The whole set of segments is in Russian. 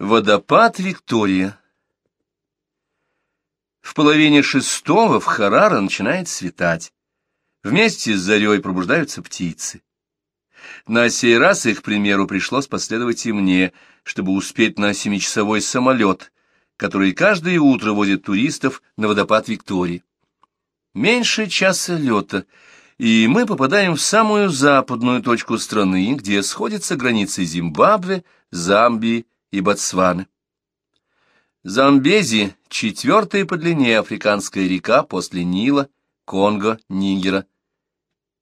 Водопад Виктория В половине шестого в Харара начинает светать. Вместе с зарей пробуждаются птицы. На сей раз их примеру пришлось последовать и мне, чтобы успеть на семичасовой самолет, который каждое утро возит туристов на водопад Виктории. Меньше часа лета, и мы попадаем в самую западную точку страны, где сходятся границы Зимбабве, Замбии и Ботсваны. Замбези — четвертая по длине африканская река после Нила, Конго, Нигера.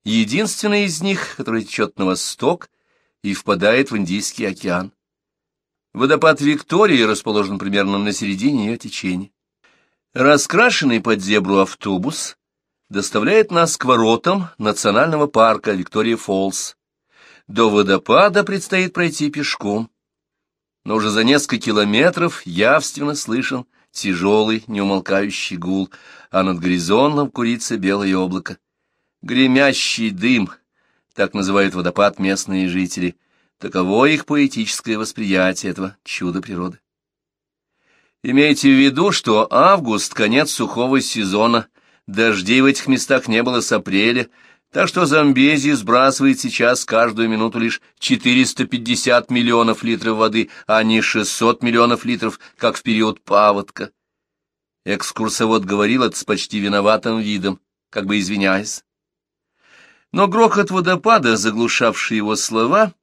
Единственная из них, которая течет на восток и впадает в Индийский океан. Водопад Виктории расположен примерно на середине ее течения. Раскрашенный под зебру автобус доставляет нас к воротам национального парка Виктория-Фоллс. До водопада предстоит пройти пешком но уже за несколько километров явственно слышен тяжелый, неумолкающий гул, а над горизонтом курится белое облако. Гремящий дым, так называют водопад местные жители, таково их поэтическое восприятие этого чуда природы. Имейте в виду, что август — конец сухого сезона, дождей в этих местах не было с апреля, так что Замбези сбрасывает сейчас каждую минуту лишь 450 миллионов литров воды, а не 600 миллионов литров, как в период паводка. Экскурсовод говорил это с почти виноватым видом, как бы извиняясь. Но грохот водопада, заглушавший его слова,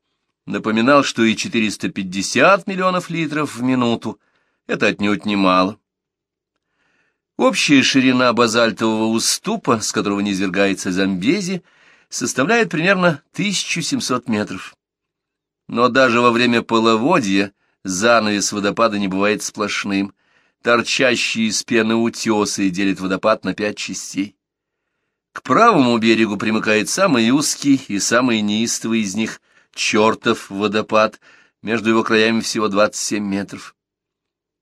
напоминал, что и 450 миллионов литров в минуту — это отнюдь немало. Общая ширина базальтового уступа, с которого низвергается Замбези, составляет примерно 1700 метров. Но даже во время половодья занавес водопада не бывает сплошным. Торчащие из пены утесы делят водопад на пять частей. К правому берегу примыкает самый узкий и самый неистовый из них — чертов водопад, между его краями всего 27 метров.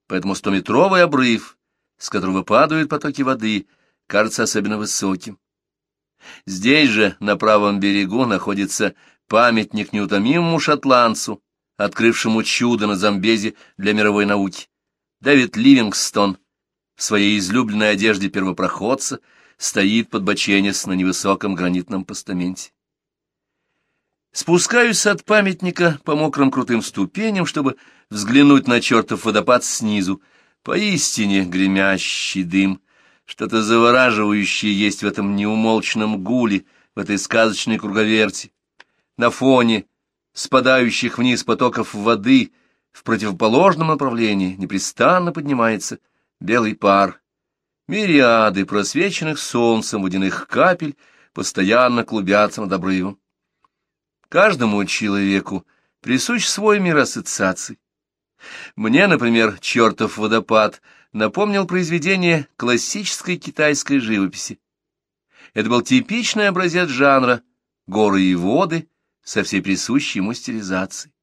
Поэтому стометровый обрыв — с которого падают потоки воды, кажется особенно высоким. Здесь же, на правом берегу, находится памятник неутомимому шотландцу, открывшему чудо на Замбезе для мировой науки. Дэвид Ливингстон в своей излюбленной одежде первопроходца стоит под боченец на невысоком гранитном постаменте. Спускаюсь от памятника по мокрым крутым ступеням, чтобы взглянуть на чертов водопад снизу, Поистине гремящий дым, что-то завораживающее есть в этом неумолчном гуле, в этой сказочной круговерти. На фоне спадающих вниз потоков воды в противоположном направлении непрестанно поднимается белый пар. Мириады просвеченных солнцем водяных капель постоянно клубятся над обрывом. Каждому человеку присущ свой мир ассоциаций. Мне, например, «Чертов водопад» напомнил произведение классической китайской живописи. Это был типичный образец жанра «горы и воды» со всей присущей ему стилизацией.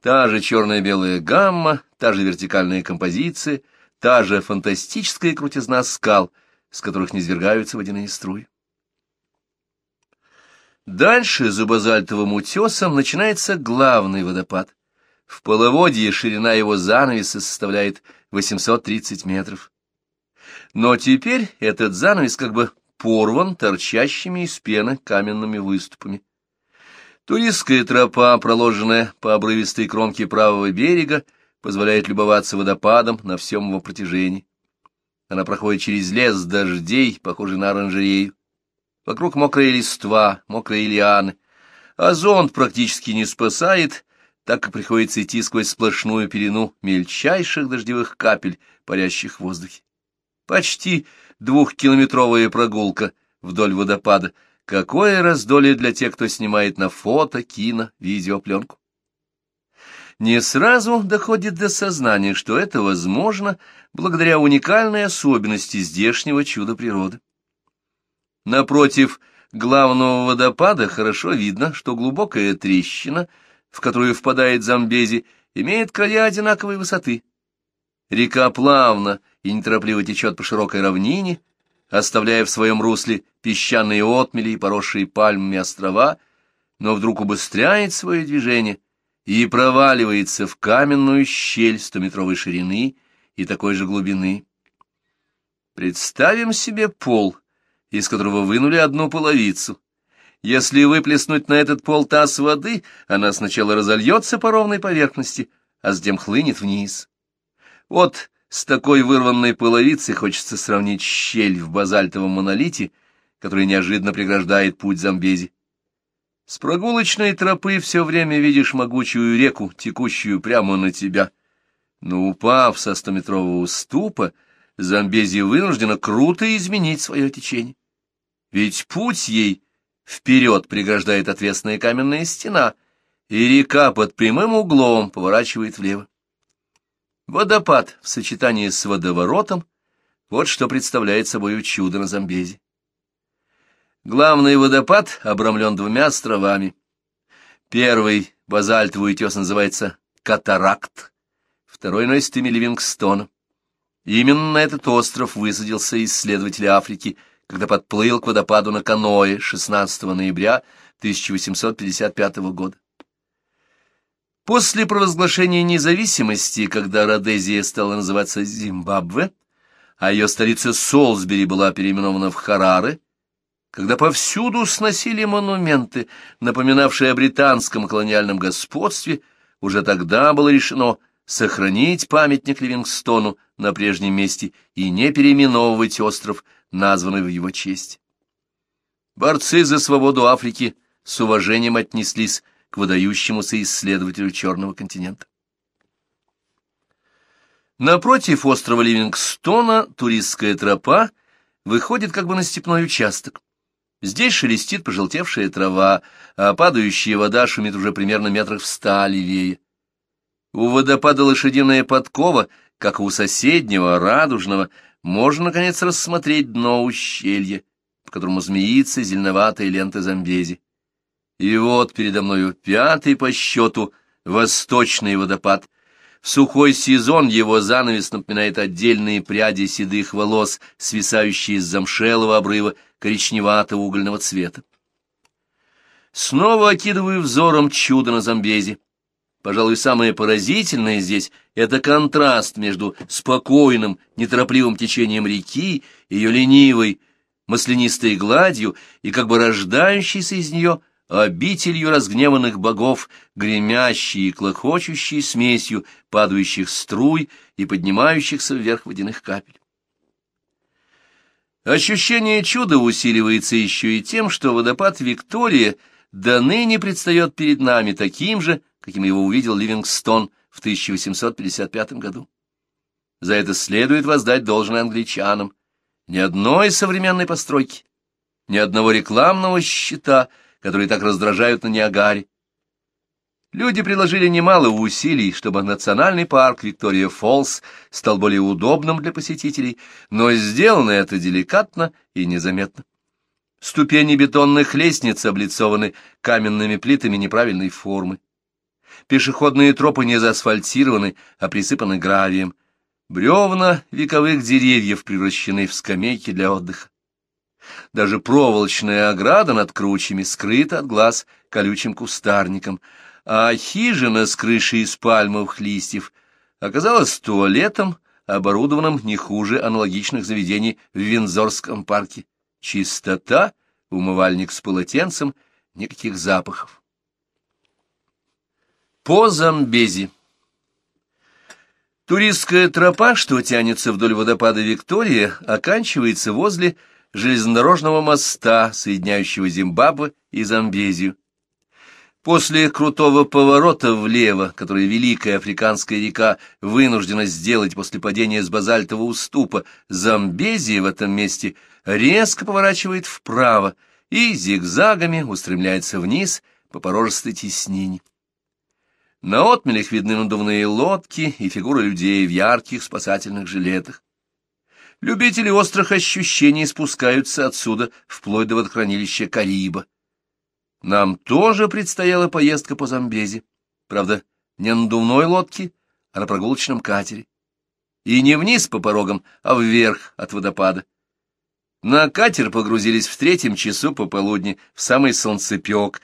Та же черно-белая гамма, та же вертикальная композиция, та же фантастическая крутизна скал, с которых низвергаются водяные струи. Дальше за базальтовым утесом начинается главный водопад. В половодье ширина его занавеса составляет 830 метров. Но теперь этот занавес как бы порван торчащими из пены каменными выступами. Туристская тропа, проложенная по обрывистой кромке правого берега, позволяет любоваться водопадом на всем его протяжении. Она проходит через лес дождей, похожий на оранжерею. Вокруг мокрая листва, мокрые лианы. Зонт практически не спасает, так как приходится идти сквозь сплошную пелену мельчайших дождевых капель, парящих в воздухе. Почти двухкилометровая прогулка вдоль водопада. Какое раздолье для тех, кто снимает на фото, кино, видеопленку. Не сразу доходит до сознания, что это возможно благодаря уникальной особенности здешнего чуда природы. Напротив главного водопада хорошо видно, что глубокая трещина — в которую впадает Замбези, имеет края одинаковой высоты. Река плавно и неторопливо течет по широкой равнине, оставляя в своем русле песчаные отмели и поросшие пальмами острова, но вдруг убыстряет свое движение и проваливается в каменную щель стометровой ширины и такой же глубины. Представим себе пол, из которого вынули одну половицу. Если выплеснуть на этот пол таз воды, она сначала разольется по ровной поверхности, а затем хлынет вниз. Вот с такой вырванной половицей хочется сравнить щель в базальтовом монолите, который неожиданно преграждает путь Замбези. С прогулочной тропы все время видишь могучую реку, текущую прямо на тебя. Но упав со стометрового уступа, Замбези вынуждена круто изменить свое течение. Ведь путь ей вперед преграждает отвесная каменная стена, и река под прямым углом поворачивает влево. Водопад в сочетании с водоворотом — вот что представляет собой чудо на Замбези. Главный водопад обрамлен двумя островами. Первый базальтовый утес называется Катаракт, второй носит имя Ливингстона. Именно на этот остров высадился исследователь Африки, когда подплыл к водопаду на каное 16 ноября 1855 года. После провозглашения независимости, когда Родезия стала называться Зимбабве, а ее столица Солсбери была переименована в Хараре, когда повсюду сносили монументы, напоминавшие о британском колониальном господстве, уже тогда было решено сохранить памятник Ливингстону на прежнем месте и не переименовывать остров, названный в его честь. Борцы за свободу Африки с уважением отнеслись к выдающемуся исследователю Черного континента. Напротив острова Ливингстона туристская тропа выходит как бы на степной участок. Здесь шелестит пожелтевшая трава, а падающая вода шумит уже примерно метрах в ста левее. У водопада лошадиная подкова, как у соседнего, радужного, можно, наконец, рассмотреть дно ущелья, по которому змеится зеленоватая лента Замбези. И вот передо мною пятый по счету восточный водопад. В сухой сезон его занавес напоминает отдельные пряди седых волос, свисающие с замшелого обрыва коричневатого угольного цвета. Снова окидываю взором чудо на Замбези. Пожалуй, самое поразительное здесь — это контраст между спокойным, неторопливым течением реки, ее ленивой, маслянистой гладью и как бы рождающейся из нее обителью разгневанных богов, гремящей и клокочущей смесью падающих струй и поднимающихся вверх водяных капель. Ощущение чуда усиливается еще и тем, что водопад Виктория до ныне предстает перед нами таким же, каким его увидел Ливингстон в 1855 году. За это следует воздать должное англичанам. Ни одной современной постройки, ни одного рекламного щита, которые так раздражают на Ниагаре. Люди приложили немало усилий, чтобы национальный парк Виктория Фолс стал более удобным для посетителей, но сделано это деликатно и незаметно. Ступени бетонных лестниц облицованы каменными плитами неправильной формы. Пешеходные тропы не заасфальтированы, а присыпаны гравием. Бревна вековых деревьев превращены в скамейки для отдыха. Даже проволочная ограда над кручами скрыта от глаз колючим кустарником — а хижина с крышей из пальмовых листьев оказалась туалетом, оборудованным не хуже аналогичных заведений в Винзорском парке. Чистота, умывальник с полотенцем, никаких запахов. По Замбези Туристская тропа, что тянется вдоль водопада Виктория, оканчивается возле железнодорожного моста, соединяющего Зимбабве и Замбезию. После крутого поворота влево, который Великая Африканская река вынуждена сделать после падения с базальтового уступа, Замбезия в этом месте резко поворачивает вправо и зигзагами устремляется вниз по порожистой теснине. На отмелях видны надувные лодки и фигуры людей в ярких спасательных жилетах. Любители острых ощущений спускаются отсюда вплоть до водохранилища Кариба. Нам тоже предстояла поездка по Замбези. Правда, не на надувной лодке, а на прогулочном катере. И не вниз по порогам, а вверх от водопада. На катер погрузились в третьем часу пополудни, в самый солнцепек,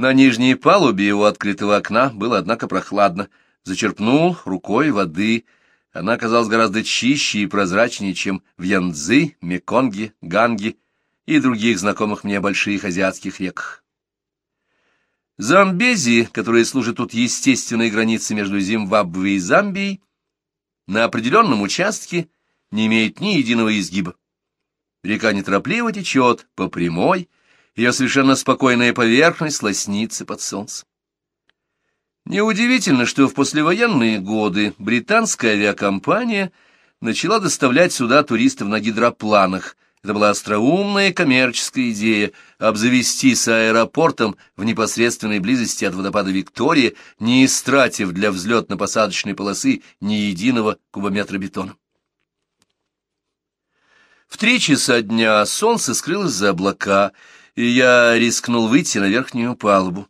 На нижней палубе у открытого окна было, однако, прохладно. Зачерпнул рукой воды. Она оказалась гораздо чище и прозрачнее, чем в Янцзы, Меконге, Ганге и других знакомых мне больших азиатских реках. Замбези, которые служат тут естественной границей между Зимбабве и Замбией, на определенном участке не имеет ни единого изгиба. Река неторопливо течет по прямой, ее совершенно спокойная поверхность лоснится под солнцем. Неудивительно, что в послевоенные годы британская авиакомпания начала доставлять сюда туристов на гидропланах. Это была остроумная коммерческая идея обзавестись аэропортом в непосредственной близости от водопада Виктория, не истратив для взлетно-посадочной полосы ни единого кубометра бетона. В три часа дня солнце скрылось за облака, и я рискнул выйти на верхнюю палубу.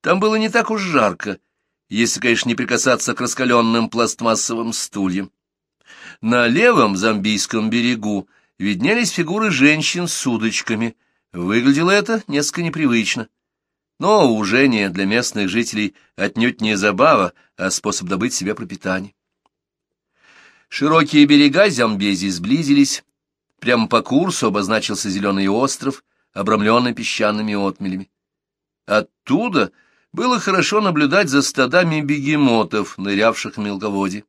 Там было не так уж жарко, если, конечно, не прикасаться к раскаленным пластмассовым стульям. На левом замбийском берегу виднелись фигуры женщин с удочками. Выглядело это несколько непривычно. Но уже не для местных жителей отнюдь не забава, а способ добыть себе пропитание. Широкие берега Замбези сблизились, Прямо по курсу обозначился зеленый остров, обрамленный песчаными отмелями. Оттуда было хорошо наблюдать за стадами бегемотов, нырявших в мелководье.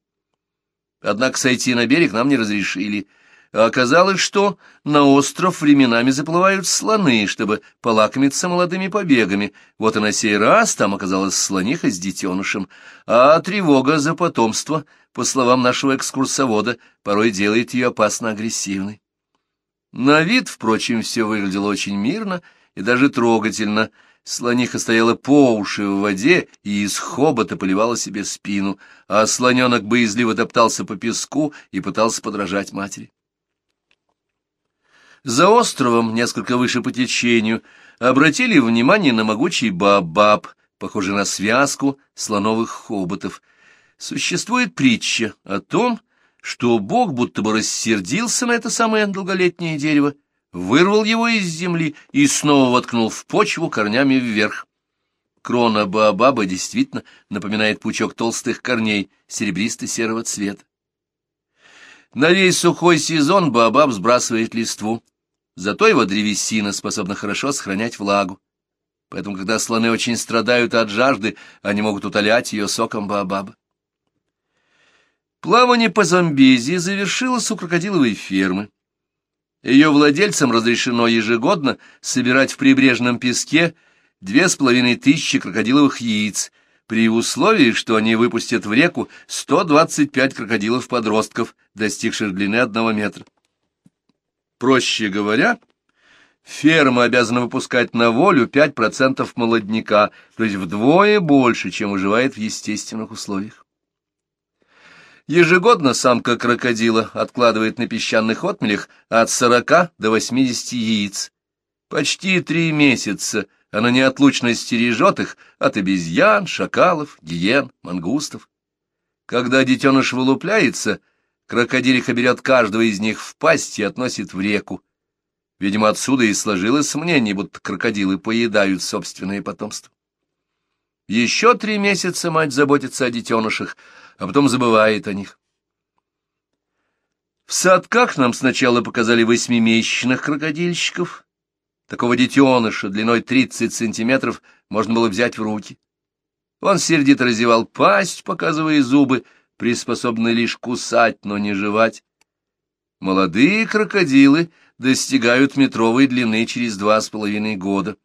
Однако сойти на берег нам не разрешили, а оказалось, что на остров временами заплывают слоны, чтобы полакомиться молодыми побегами. Вот и на сей раз там оказалась слониха с детенышем, а тревога за потомство, по словам нашего экскурсовода, порой делает ее опасно агрессивной. На вид, впрочем, все выглядело очень мирно и даже трогательно. Слониха стояла по уши в воде и из хобота поливала себе спину, а слоненок боязливо топтался по песку и пытался подражать матери. За островом, несколько выше по течению, обратили внимание на могучий баобаб, похожий на связку слоновых хоботов. Существует притча о том, что Бог будто бы рассердился на это самое долголетнее дерево, вырвал его из земли и снова воткнул в почву корнями вверх. Крона Баобаба действительно напоминает пучок толстых корней серебристо-серого цвета. На весь сухой сезон Баобаб сбрасывает листву, зато его древесина способна хорошо сохранять влагу. Поэтому, когда слоны очень страдают от жажды, они могут утолять ее соком Баобаба. Плавание по Замбези завершилось у крокодиловой фермы. Ее владельцам разрешено ежегодно собирать в прибрежном песке две с половиной тысячи крокодиловых яиц, при условии, что они выпустят в реку 125 крокодилов-подростков, достигших длины одного метра. Проще говоря, ферма обязана выпускать на волю 5% молодняка, то есть вдвое больше, чем выживает в естественных условиях. Ежегодно самка крокодила откладывает на песчаных отмелях от 40 до 80 яиц. Почти три месяца она неотлучно стережет их от обезьян, шакалов, гиен, мангустов. Когда детеныш вылупляется, крокодилиха берет каждого из них в пасть и относит в реку. Видимо, отсюда и сложилось мнение, будто крокодилы поедают собственное потомство. Еще три месяца мать заботится о детенышах, а потом забывает о них. В садках нам сначала показали восьмимесячных крокодильщиков. Такого детеныша длиной 30 сантиметров можно было взять в руки. Он сердито разевал пасть, показывая зубы, приспособленные лишь кусать, но не жевать. Молодые крокодилы достигают метровой длины через два с половиной года.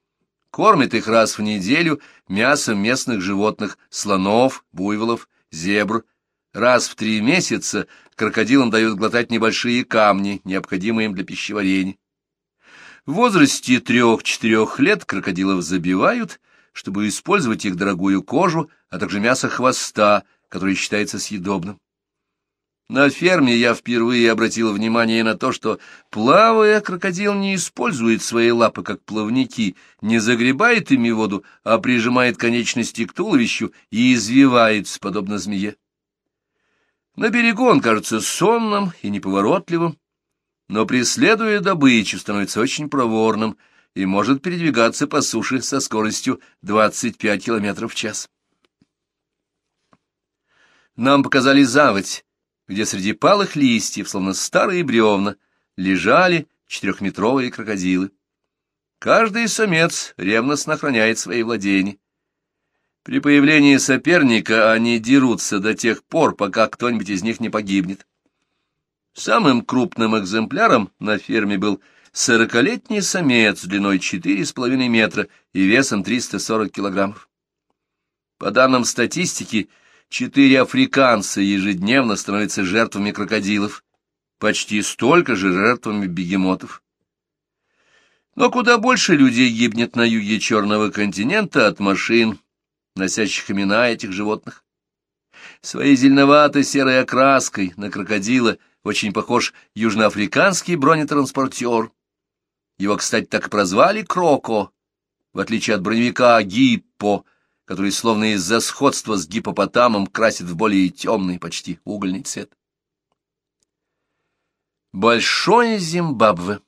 Кормят их раз в неделю мясом местных животных, слонов, буйволов зебр. Раз в три месяца крокодилам дают глотать небольшие камни, необходимые им для пищеварения. В возрасте трех-четырех лет крокодилов забивают, чтобы использовать их дорогую кожу, а также мясо хвоста, которое считается съедобным. На ферме я впервые обратил внимание на то, что, плавая, крокодил не использует свои лапы как плавники, не загребает ими воду, а прижимает конечности к туловищу и извивается, подобно змее. На берегу он кажется сонным и неповоротливым, но, преследуя добычу, становится очень проворным и может передвигаться по суше со скоростью 25 км в час. Нам показали заводь, где среди палых листьев, словно старые бревна, лежали четырехметровые крокодилы. Каждый самец ревностно охраняет свои владения. При появлении соперника они дерутся до тех пор, пока кто-нибудь из них не погибнет. Самым крупным экземпляром на ферме был сорокалетний самец длиной четыре с половиной метра и весом 340 килограммов. По данным статистики, четыре африканца ежедневно становятся жертвами крокодилов, почти столько же жертвами бегемотов. Но куда больше людей гибнет на юге Черного континента от машин, носящих имена этих животных. Своей зеленовато-серой окраской на крокодила очень похож южноафриканский бронетранспортер. Его, кстати, так и прозвали Кроко, в отличие от броневика Гиппо, который словно из-за сходства с гипопотамом красит в более темный, почти угольный цвет. Большое Зимбабве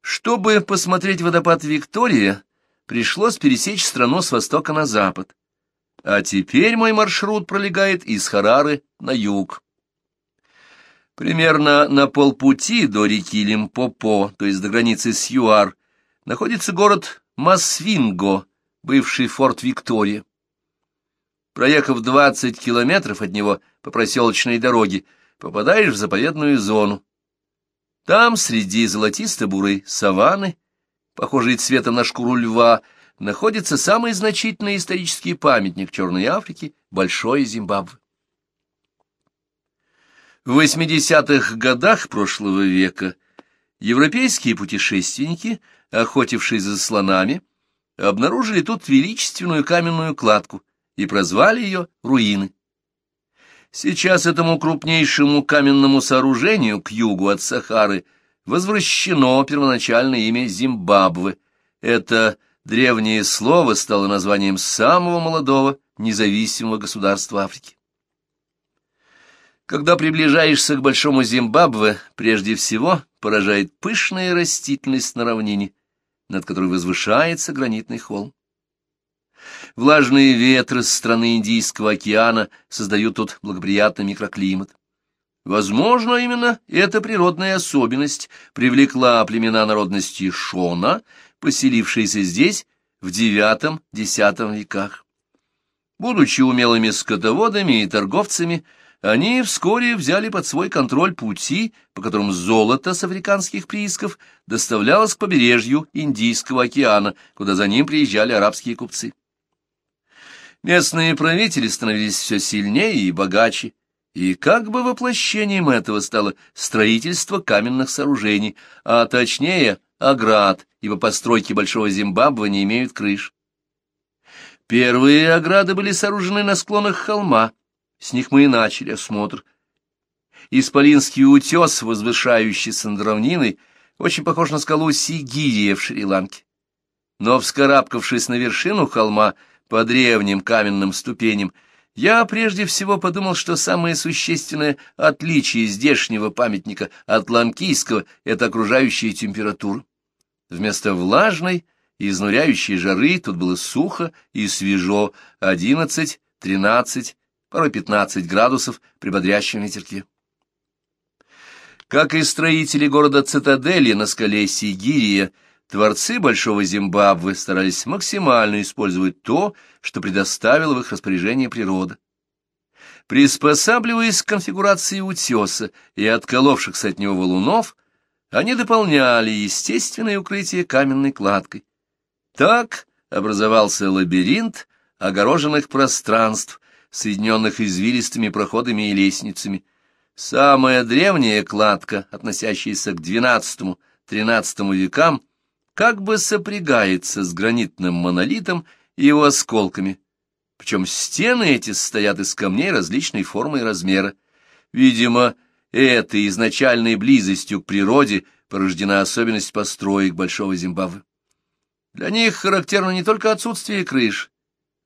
Чтобы посмотреть водопад Виктория, пришлось пересечь страну с востока на запад. А теперь мой маршрут пролегает из Харары на юг. Примерно на полпути до реки Лимпопо, то есть до границы с ЮАР, находится город Масвинго, бывший форт Виктория. Проехав 20 километров от него по проселочной дороге, попадаешь в заповедную зону. Там, среди золотисто-бурой саванны, похожий цветом на шкуру льва, находится самый значительный исторический памятник Черной Африки — Большой Зимбабве. В 80-х годах прошлого века европейские путешественники, охотившие за слонами, обнаружили тут величественную каменную кладку и прозвали ее «Руины». Сейчас этому крупнейшему каменному сооружению к югу от Сахары возвращено первоначальное имя Зимбабве. Это древнее слово стало названием самого молодого независимого государства Африки. Когда приближаешься к Большому Зимбабве, прежде всего поражает пышная растительность на равнине, над которой возвышается гранитный холм. Влажные ветры с страны Индийского океана создают тут благоприятный микроклимат. Возможно, именно эта природная особенность привлекла племена народности Шона, поселившиеся здесь в IX-X веках. Будучи умелыми скотоводами и торговцами, они вскоре взяли под свой контроль пути, по которым золото с африканских приисков доставлялось к побережью Индийского океана, куда за ним приезжали арабские купцы. Местные правители становились все сильнее и богаче, и как бы воплощением этого стало строительство каменных сооружений, а точнее оград, ибо постройки Большого Зимбабве не имеют крыш. Первые ограды были сооружены на склонах холма, с них мы и начали осмотр. Исполинский утес, возвышающийся над равниной, очень похож на скалу Сигирия в Шри-Ланке. Но, вскарабкавшись на вершину холма, по древним каменным ступеням, я прежде всего подумал, что самое существенное отличие здешнего памятника от ланкийского — это окружающая температура. Вместо влажной и изнуряющей жары тут было сухо и свежо, 11, 13, порой 15 градусов при бодрящем ветерке. Как и строители города Цитадели на скале Сигирия, Творцы Большого Зимбабве старались максимально использовать то, что предоставила в их распоряжение природа. Приспосабливаясь к конфигурации утеса и отколовшихся от него валунов, они дополняли естественное укрытие каменной кладкой. Так образовался лабиринт огороженных пространств, соединенных извилистыми проходами и лестницами. Самая древняя кладка, относящаяся к XII-XIII векам, как бы сопрягается с гранитным монолитом и его осколками. Причем стены эти состоят из камней различной формы и размера. Видимо, этой изначальной близостью к природе порождена особенность построек Большого Зимбабве. Для них характерно не только отсутствие крыш,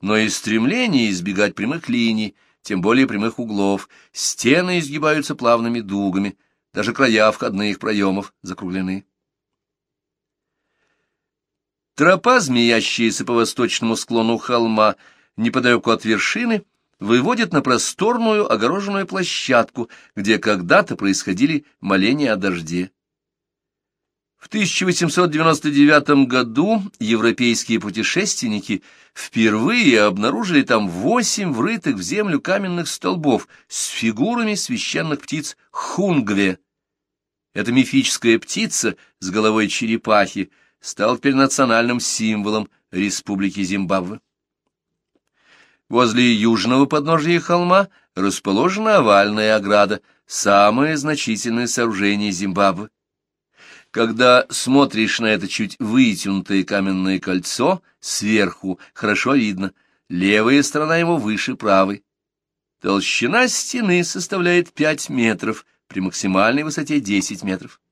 но и стремление избегать прямых линий, тем более прямых углов. Стены изгибаются плавными дугами, даже края входных проемов закруглены. Тропа, змеящаяся по восточному склону холма, неподалеку от вершины, выводит на просторную огороженную площадку, где когда-то происходили моления о дожде. В 1899 году европейские путешественники впервые обнаружили там восемь врытых в землю каменных столбов с фигурами священных птиц хунгве. Эта мифическая птица с головой черепахи стала теперь национальным символом Республики Зимбабве. Возле южного подножия холма расположена овальная ограда, самое значительное сооружение Зимбабве. Когда смотришь на это чуть вытянутое каменное кольцо, сверху хорошо видно, левая сторона его выше правой. Толщина стены составляет 5 метров, при максимальной высоте 10 метров.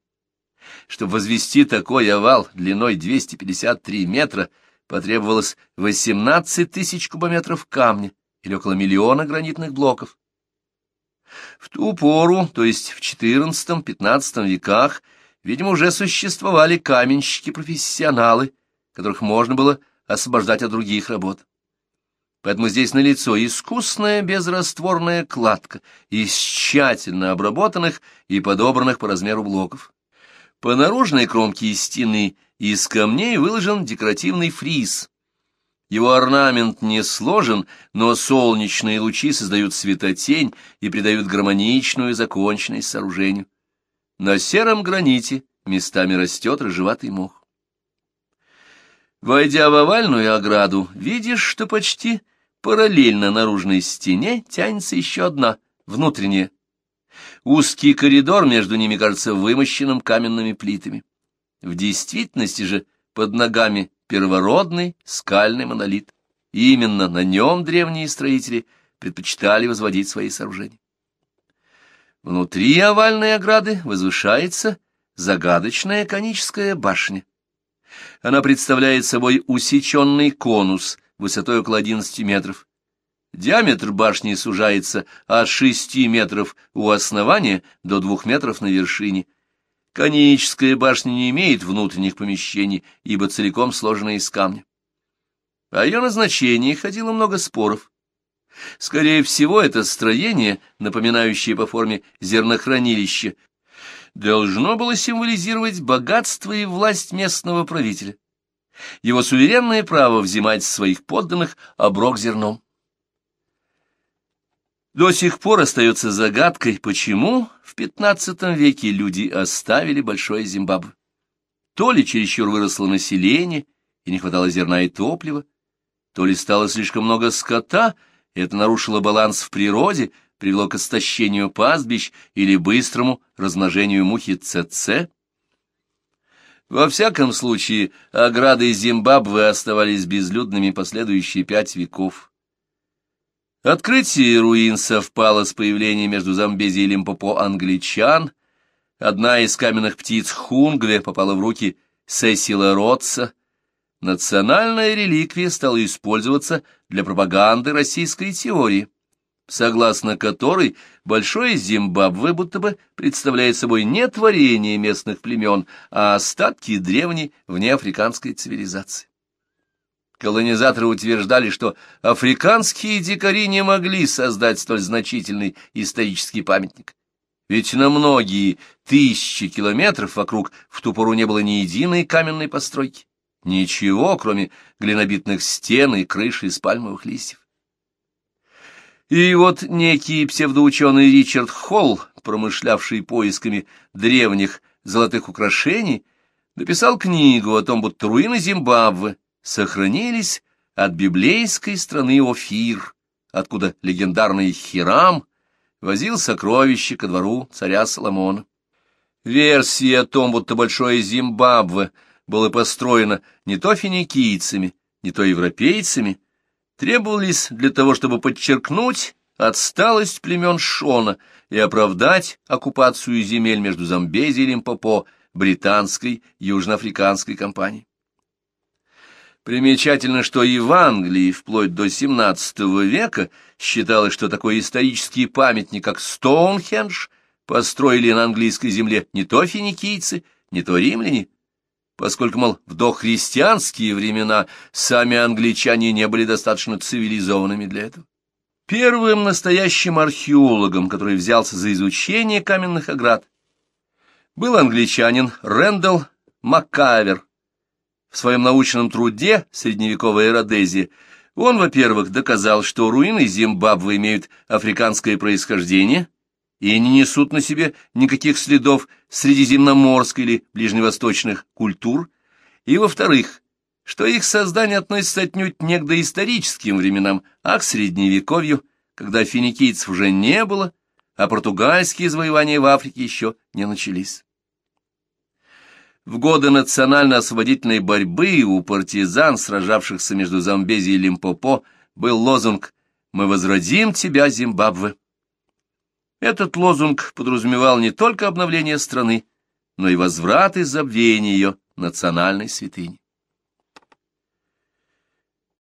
Чтобы возвести такой овал длиной 253 метра, потребовалось 18 тысяч кубометров камня или около миллиона гранитных блоков. В ту пору, то есть в XIV-XV веках, Видимо, уже существовали каменщики-профессионалы, которых можно было освобождать от других работ. Поэтому здесь налицо искусная безрастворная кладка из тщательно обработанных и подобранных по размеру блоков. По наружной кромке стены из камней выложен декоративный фриз. Его орнамент не сложен, но солнечные лучи создают светотень и придают гармоничную законченность сооружению. На сером граните местами растет рыжеватый мох. Войдя в овальную ограду, видишь, что почти параллельно наружной стене тянется еще одна, внутренняя. Узкий коридор между ними кажется вымощенным каменными плитами. В действительности же под ногами первородный скальный монолит. И именно на нем древние строители предпочитали возводить свои сооружения. Внутри овальной ограды возвышается загадочная коническая башня. Она представляет собой усеченный конус высотой около 11 метров. Диаметр башни сужается от 6 метров у основания до 2 метров на вершине. Коническая башня не имеет внутренних помещений, ибо целиком сложена из камня. О ее назначении ходило много споров. Скорее всего, это строение, напоминающее по форме зернохранилище, должно было символизировать богатство и власть местного правителя, его суверенное право взимать с своих подданных оброк зерном. До сих пор остается загадкой, почему в XV веке люди оставили Большое Зимбабве. То ли чересчур выросло население и не хватало зерна и топлива, то ли стало слишком много скота — это нарушило баланс в природе, привело к истощению пастбищ или быстрому размножению мухи ЦЦ. Во всяком случае, ограды Зимбабве оставались безлюдными последующие пять веков. Открытие руин совпало с появлением между Замбези и Лимпопо англичан. Одна из каменных птиц Хунгве попала в руки Сесила Ротса, национальная реликвия стала использоваться для пропаганды российской теории, согласно которой Большое Зимбабве будто бы представляет собой не творение местных племен, а остатки древней внеафриканской цивилизации. Колонизаторы утверждали, что африканские дикари не могли создать столь значительный исторический памятник. Ведь на многие тысячи километров вокруг в ту пору не было ни единой каменной постройки. Ничего, кроме глинобитных стен и крыши из пальмовых листьев. И вот некий псевдоученый Ричард Холл, промышлявший поисками древних золотых украшений, написал книгу о том, будто руины Зимбабве сохранились от библейской страны Офир, откуда легендарный Хирам возил сокровища ко двору царя Соломона. Версия о том, будто Большое Зимбабве — было построено не то финикийцами, не то европейцами, требовались для того, чтобы подчеркнуть отсталость племен Шона и оправдать оккупацию земель между Замбези и Лимпопо британской южноафриканской компанией. Примечательно, что и в Англии вплоть до XVII века считалось, что такой исторический памятник, как Стоунхендж, построили на английской земле не то финикийцы, не то римляне, поскольку, мол, в дохристианские времена сами англичане не были достаточно цивилизованными для этого. Первым настоящим археологом, который взялся за изучение каменных оград, был англичанин Рэндалл Маккавер. В своем научном труде «Средневековая Родезия» он, во-первых, доказал, что руины Зимбабве имеют африканское происхождение и не несут на себе никаких следов средиземноморской или ближневосточных культур, и, во-вторых, что их создание относится отнюдь не к доисторическим временам, а к средневековью, когда финикийцев уже не было, а португальские завоевания в Африке еще не начались. В годы национально-освободительной борьбы у партизан, сражавшихся между Замбези и Лимпопо, был лозунг «Мы возродим тебя, Зимбабве». Этот лозунг подразумевал не только обновление страны, но и возврат и забвение ее национальной святыни.